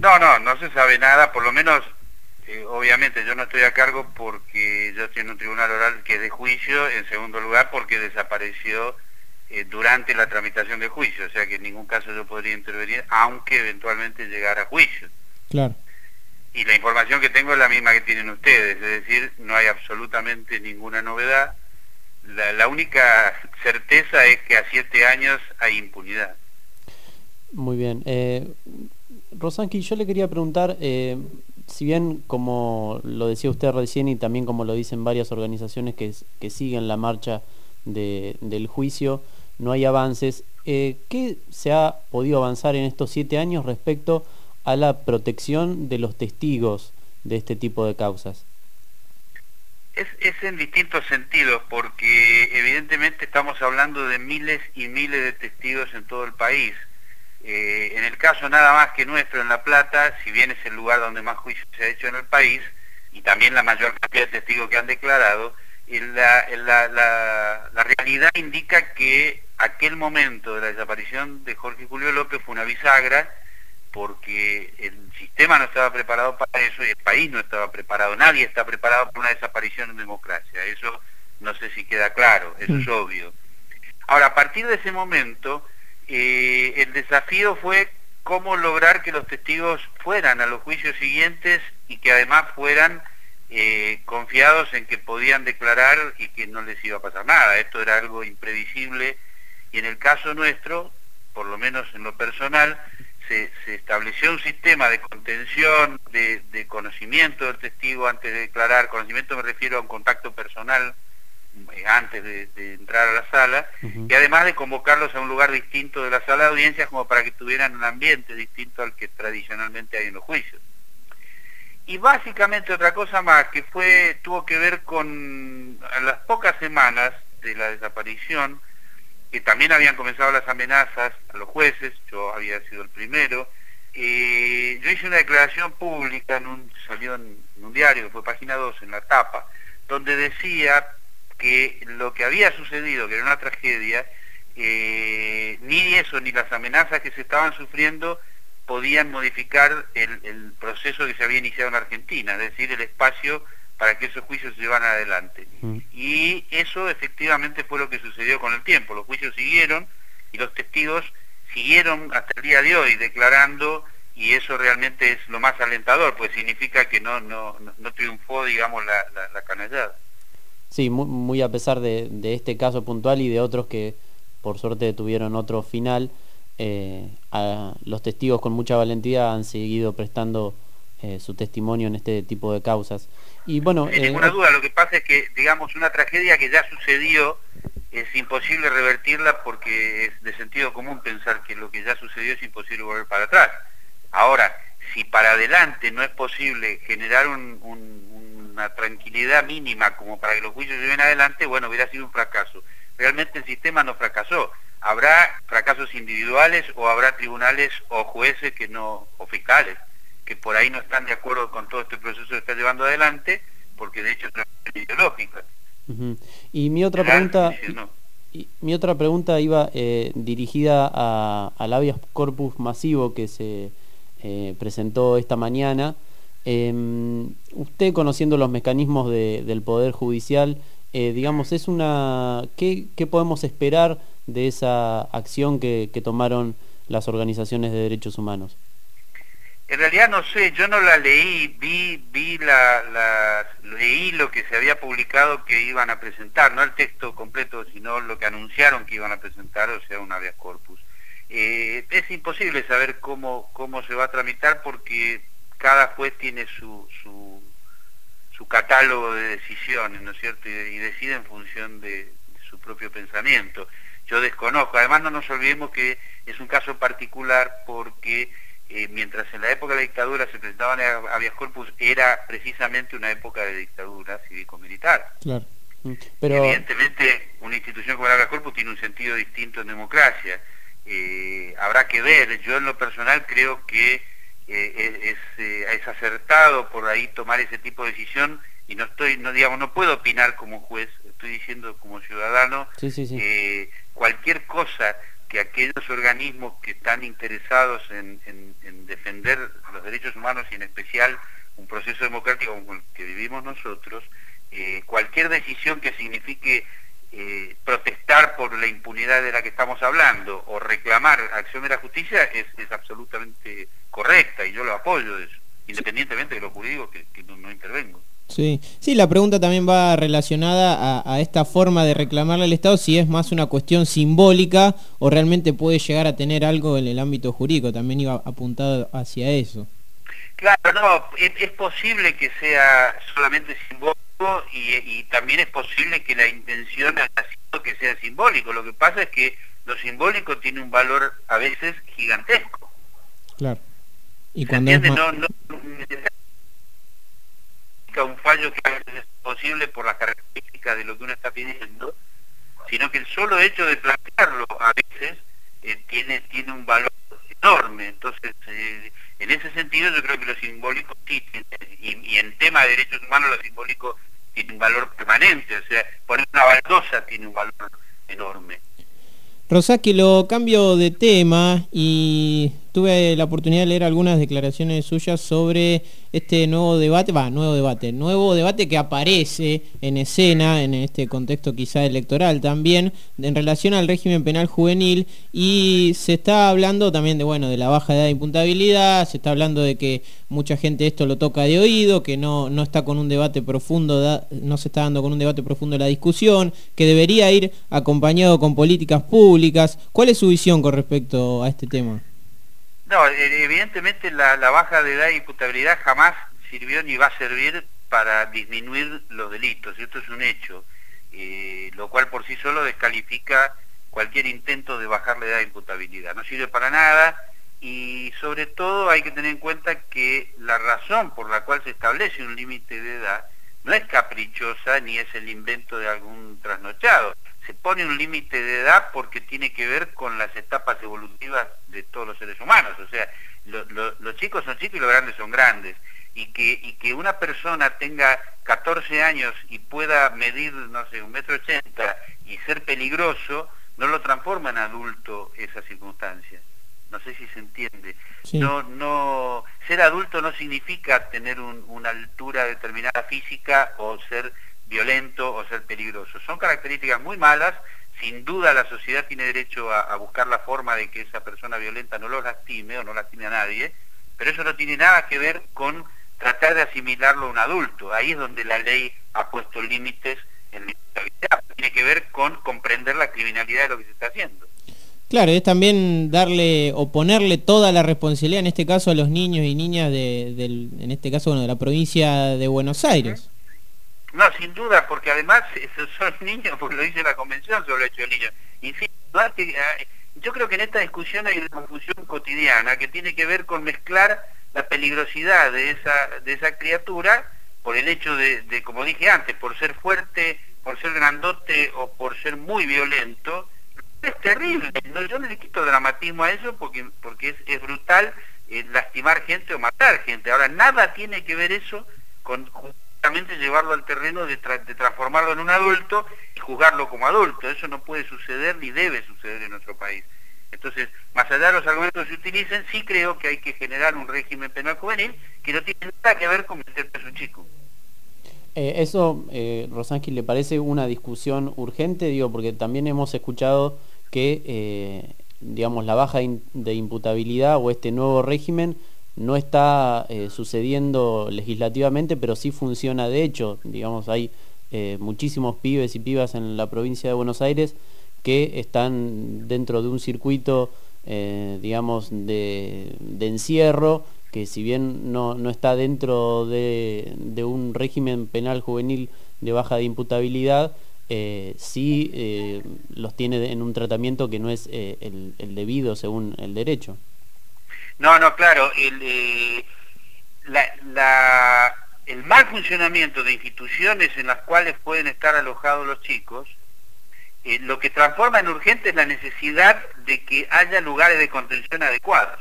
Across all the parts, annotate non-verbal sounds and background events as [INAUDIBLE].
No, no, no se sabe nada, por lo menos, eh, obviamente yo no estoy a cargo porque yo estoy en un tribunal oral que es de juicio, en segundo lugar porque desapareció eh, durante la tramitación del juicio, o sea que en ningún caso yo podría intervenir, aunque eventualmente llegara a juicio. Claro. Y la información que tengo es la misma que tienen ustedes, es decir, no hay absolutamente ninguna novedad. La, la única certeza es que a siete años hay impunidad. Muy bien. Eh, Rosanqui, yo le quería preguntar, eh, si bien como lo decía usted recién y también como lo dicen varias organizaciones que, siguen la marcha de, del juicio, no hay avances. Eh, ¿Qué se ha podido avanzar en estos siete años respecto a la protección de los testigos de este tipo de causas? Es, es, en distintos sentidos, porque evidentemente estamos hablando de miles y miles de testigos en todo el país. Eh, en el caso nada más que nuestro en La Plata, si bien es el lugar donde más juicio se ha hecho en el país, y también la mayor cantidad de testigos que han declarado, la, la, la, la, realidad indica que aquel momento de la desaparición de Jorge Julio López fue una bisagra porque el sistema no estaba preparado para eso y el país no estaba preparado, nadie está preparado para una desaparición en democracia, eso no sé si queda claro, eso es obvio. Ahora, a partir de ese momento, eh, el desafío fue cómo lograr que los testigos fueran a los juicios siguientes y que además fueran eh, confiados en que podían declarar y que no les iba a pasar nada. Esto era algo imprevisible y en el caso nuestro, por lo menos en lo personal, se, estableció un sistema de contención, de, conocimiento del testigo antes de declarar, conocimiento me refiero a un contacto personal antes de, de, entrar a la sala, uh -huh. y además de convocarlos a un lugar distinto de la sala de audiencias como para que tuvieran un ambiente distinto al que tradicionalmente hay en los juicios y básicamente otra cosa más que fue tuvo que ver con las pocas semanas de la desaparición que también habían comenzado las amenazas a los jueces yo había sido el primero eh, yo hice una declaración pública en un salió en, en un diario que fue página 2 en la tapa donde decía que lo que había sucedido que era una tragedia eh, ni eso ni las amenazas que se estaban sufriendo podían modificar el, el, proceso que se había iniciado en Argentina, es decir, el espacio para que esos juicios se llevan adelante. Mm. Y eso efectivamente fue lo que sucedió con el tiempo. Los juicios siguieron y los testigos siguieron hasta el día de hoy declarando y eso realmente es lo más alentador, pues significa que no, no, no triunfó, digamos, la, la, la canallada. Sí, muy, muy, a pesar de, de este caso puntual y de otros que por suerte tuvieron otro final, eh, a los testigos con mucha valentía han seguido prestando eh, su testimonio en este tipo de causas. Y bueno, Sin eh, ninguna duda, lo que pasa es que, digamos, una tragedia que ya sucedió es imposible revertirla porque es de sentido común pensar que lo que ya sucedió es imposible volver para atrás. Ahora, si para adelante no es posible generar un, un, una tranquilidad mínima como para que los juicios se lleven adelante, bueno, hubiera sido un fracaso. Realmente el sistema no fracasó habrá fracasos individuales o habrá tribunales o jueces que no o fiscales que por ahí no están de acuerdo con todo este proceso que está llevando adelante porque de hecho es una ideológica uh -huh. y mi otra pregunta y, mi otra pregunta iba eh, dirigida a, al habeas corpus masivo que se eh, presentó esta mañana eh, usted conociendo los mecanismos de, del poder judicial eh, digamos es una ¿qué, podemos esperar de esa acción que, que, tomaron las organizaciones de derechos humanos? En realidad no sé, yo no la leí, vi, vi la, la, leí lo que se había publicado que iban a presentar, no el texto completo, sino lo que anunciaron que iban a presentar, o sea, un habeas corpus. Eh, es imposible saber cómo, cómo se va a tramitar porque cada juez tiene su, su, su catálogo de decisiones, ¿no es cierto? Y, y decide en función de, de su propio pensamiento yo desconozco. Además no nos olvidemos que es un caso particular porque eh, mientras en la época de la dictadura se presentaban habeas corpus, era precisamente una época de dictadura cívico-militar. Claro. Pero... Evidentemente una institución como el habeas corpus tiene un sentido distinto en democracia. Eh, habrá que ver, yo en lo personal creo que eh, es, acertado por ahí tomar ese tipo de decisión y no estoy, no digamos, no puedo opinar como juez, estoy diciendo como ciudadano, sí, sí, sí. Eh, cualquier cosa que aquellos organismos que están interesados en, en, en defender los derechos humanos y en especial un proceso democrático como el que vivimos nosotros, eh, cualquier decisión que signifique eh, protestar por la impunidad de la que estamos hablando o reclamar acción de la justicia es, absolutamente correcta y yo lo apoyo eso, independientemente de lo jurídico que, no, intervengo. Sí. sí, la pregunta también va relacionada a, esta forma de reclamarle al Estado, si es más una cuestión simbólica o realmente puede llegar a tener algo en el ámbito jurídico, también iba apuntado hacia eso. Claro, no, es, posible que sea solamente simbólico y, también es posible que la intención haya sido que sea simbólico. Lo que pasa es que lo simbólico tiene un valor a veces gigantesco. Claro. Y cuando es no, no, un fallo que a veces es posible por las características de lo que uno está pidiendo, sino que el solo hecho de plantearlo a veces eh, tiene, tiene un valor enorme. Entonces, eh, en ese sentido yo creo que lo simbólico sí, y, en tema de derechos humanos lo simbólico tiene un valor permanente, o sea, poner una baldosa tiene un valor enorme. Rosaki, lo cambio de tema y tuve la oportunidad de leer algunas declaraciones suyas sobre este nuevo debate, va, nuevo debate, nuevo debate que aparece en escena en este contexto quizá electoral también en relación al régimen penal juvenil y se está hablando también de bueno, de la baja edad de imputabilidad, se está hablando de que mucha gente esto lo toca de oído, que no, no está con un debate profundo, no se está dando con un debate profundo la discusión, que debería ir acompañado con políticas públicas. ¿Cuál es su visión con respecto a este tema? No, e, evidentemente la, baja de edad e imputabilidad jamás sirvió ni va a servir para disminuir los delitos, y esto es un hecho, eh, lo cual por sí solo descalifica cualquier intento de bajar la edad de imputabilidad. No sirve para nada y sobre todo hay que tener en cuenta que la razón por la cual se establece un límite de edad no es caprichosa ni es el invento de algún trasnochado se pone un límite de edad porque tiene que ver con las etapas evolutivas de todos los seres humanos. O sea, los chicos son chicos y los grandes son grandes. Y que, y que una persona tenga 14 años y pueda medir, no sé, un metro ochenta y ser peligroso, no lo transforma en adulto esa circunstancia. No sé si se entiende. No, no, ser adulto no significa tener una altura determinada física o ser violento o ser peligroso. Son características muy malas, sin duda la sociedad tiene derecho a, buscar la forma de que esa persona violenta no lo lastime o no lastime a nadie, pero eso no tiene nada que ver con tratar de asimilarlo a un adulto. Ahí es donde la ley ha puesto límites en la vida. Tiene que ver con comprender la criminalidad de lo que se está haciendo. Claro, es también darle o ponerle toda la responsabilidad, en este caso a los niños y niñas de, del, en este caso bueno, de la provincia de Buenos Aires. No, sin duda, porque además [LAUGHS] son niños, porque lo dice la Convención sobre el hecho de niños. Insisto, eh, yo creo que en esta discusión hay una confusión cotidiana que tiene que ver con mezclar la peligrosidad de esa, de esa criatura por el hecho de, como dije antes, por ser fuerte, por ser grandote o por ser muy violento. Es terrible, yo no le quito dramatismo a eso porque, porque es, brutal eh, lastimar gente o matar gente. Ahora, nada tiene que ver eso con llevarlo al terreno de, transformarlo en un adulto y juzgarlo como adulto. Eso no puede suceder ni debe suceder en nuestro país. Entonces, más allá de los argumentos que se utilicen, sí creo que hay que generar un régimen penal juvenil que no tiene nada que ver con meter preso un chico. Eh, eso, eh, ¿le parece una discusión urgente? Digo, porque también hemos escuchado que, eh, digamos, la baja de imputabilidad o este nuevo régimen no está eh, sucediendo legislativamente, pero sí funciona de hecho. Digamos, hay eh, muchísimos pibes y pibas en la provincia de Buenos Aires que están dentro de un circuito, eh, digamos, de, encierro, que si bien no, está dentro de, un régimen penal juvenil de baja de imputabilidad, sí los tiene en un tratamiento que no es el debido según el derecho. No, no, claro, el, eh, el mal funcionamiento de instituciones en las cuales pueden estar alojados los chicos, eh, lo que transforma en urgente es la necesidad de que haya lugares de contención adecuados.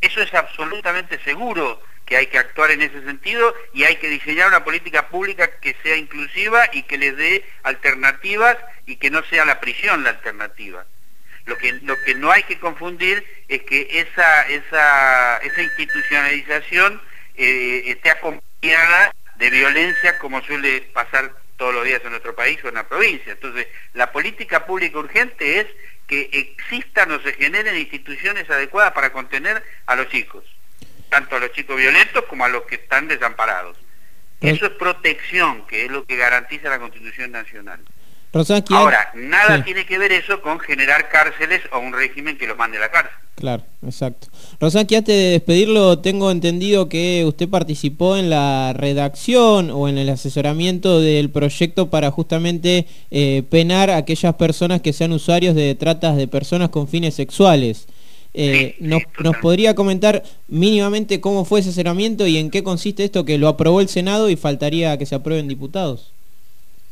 Eso es absolutamente seguro que hay que actuar en ese sentido y hay que diseñar una política pública que sea inclusiva y que les dé alternativas y que no sea la prisión la alternativa. Lo que, lo que no hay que confundir es que esa, esa, esa institucionalización eh, esté acompañada de violencia como suele pasar todos los días en nuestro país o en la provincia. Entonces, la política pública urgente es que existan o se generen instituciones adecuadas para contener a los chicos, tanto a los chicos violentos como a los que están desamparados. Eso es protección, que es lo que garantiza la Constitución Nacional. Ahora, nada tiene que ver eso con generar cárceles o un régimen que los mande a la cárcel. Claro, exacto. Rosaki, antes de despedirlo, tengo entendido que usted participó en la redacción o en el asesoramiento del proyecto para justamente eh, penar a aquellas personas que sean usuarios de tratas de personas con fines sexuales. Eh, nos, ¿Nos podría comentar mínimamente cómo fue ese asesoramiento y en qué consiste esto que lo aprobó el Senado y faltaría que se aprueben diputados?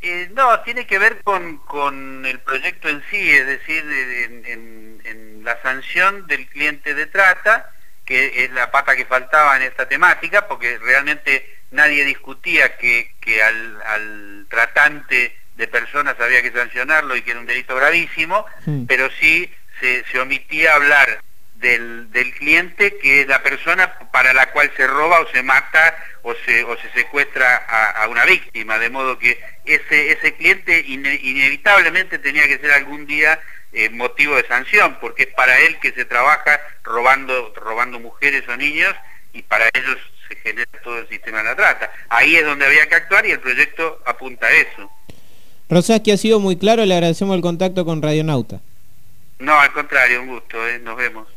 Eh, no, tiene que ver con, con, el proyecto en sí, es decir, en, en, la sanción del cliente de trata, que es la pata que faltaba en esta temática, porque realmente nadie discutía que, que al, al, tratante de personas había que sancionarlo y que era un delito gravísimo, pero sí se, se omitía hablar del, del, cliente que es la persona para la cual se roba o se mata o se, o se secuestra a, una víctima, de modo que ese, ese cliente inevitablemente tenía que ser algún día eh, motivo de sanción, porque es para él que se trabaja robando, robando mujeres o niños y para ellos se genera todo el sistema de la trata. Ahí es donde había que actuar y el proyecto apunta a eso. que ha sido muy claro, le agradecemos el contacto con Radionauta. No, al contrario, un gusto, ¿eh? nos vemos.